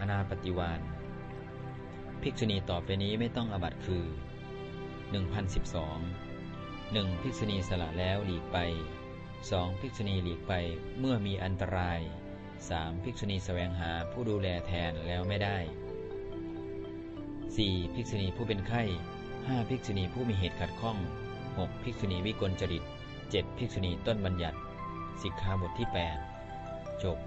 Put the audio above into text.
อนาปฏิวานภิกษุณีต่อไปนี้ไม่ต้องอบัตคือ 1012 1. ภิกษุณีสละแล้วหลีกไป 2. ภิกษุณีหลีกไปเมื่อมีอันตราย 3. ภิกษุณีแสวงหาผู้ดูแลแทนแล้วไม่ได้ 4. ภิกษุณีผู้เป็นไข้ 5. ภิกษุณีผู้มีเหตุขัดข้อง 6. ภิกษุณีวิกลจริต 7. ภิกษุณีต้นบัญญัติ สิกขาบทที่ 8 จบ